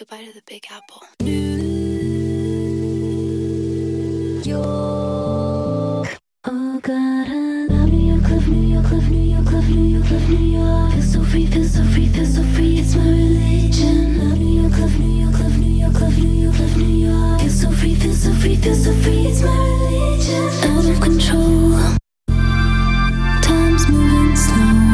goodbye to the Big Apple. New York. Oh God, I love New York, love New York, love New York, love New York, love New York. Feel so free, feel so free, feel so free. It's my religion. Love New York, love New York, love New York, love New York, love New York. Feel so free, feel so free, feel so free. It's my religion. Out of control. Time's moving slow.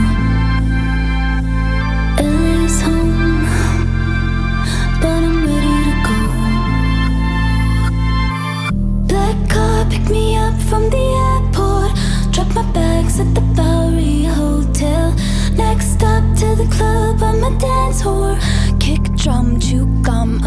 At the Bowery Hotel. Next stop to the club, I'm a dance whore. Kick drum, chew gum,